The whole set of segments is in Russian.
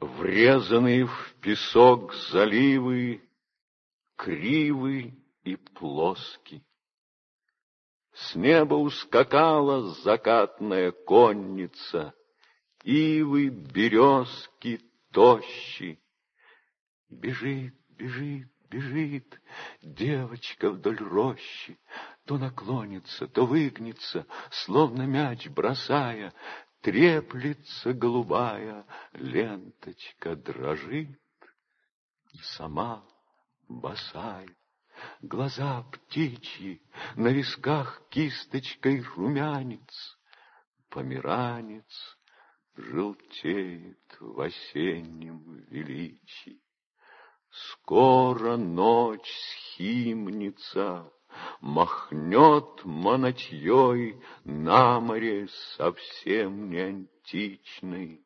Врезанные в песок заливы, Кривы и плоски. С неба ускакала закатная конница, Ивы, березки, тощи. Бежит, бежит, бежит девочка вдоль рощи, То наклонится, то выгнется, словно мяч бросая, Треплется голубая ленточка, дрожит, И сама босая. Глаза птичьи, на висках кисточкой румянец, Померанец желтеет в осеннем величии. Скоро ночь схимница, Махнет монотьей на море совсем не античный.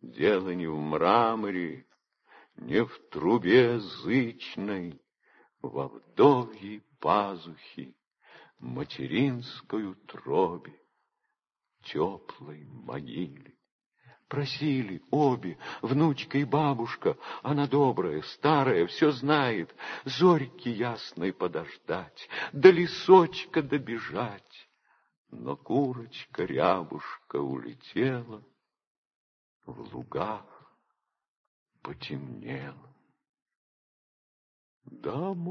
Дело не в мраморе, не в трубе зычной, Во вдовьей пазухе, материнской утробе, Теплой могиле. Просили обе, внучка и бабушка, она добрая, старая, все знает, зорьки ясной подождать, до лесочка добежать. Но курочка-рябушка улетела, в лугах потемнело. Домой!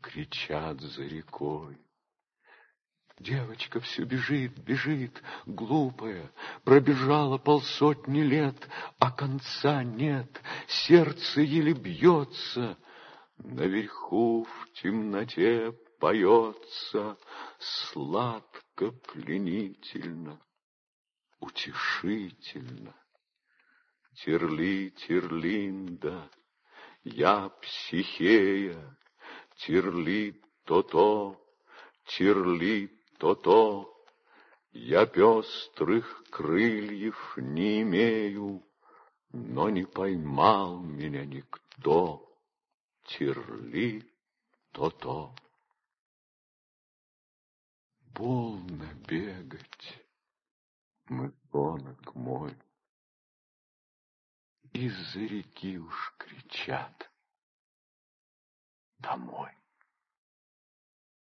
Кричат за рекой. Девочка все бежит, бежит, глупая, пробежала полсотни лет, а конца нет, сердце еле бьется. Наверху в темноте поется сладко, пленительно, утешительно. Терли, терлинда, я психея, терли то-то, терли то-то, я пестрых крыльев не имею, но не поймал меня никто. Терли то-то. Полно бегать, мышонок мой. Из-за реки уж кричат домой.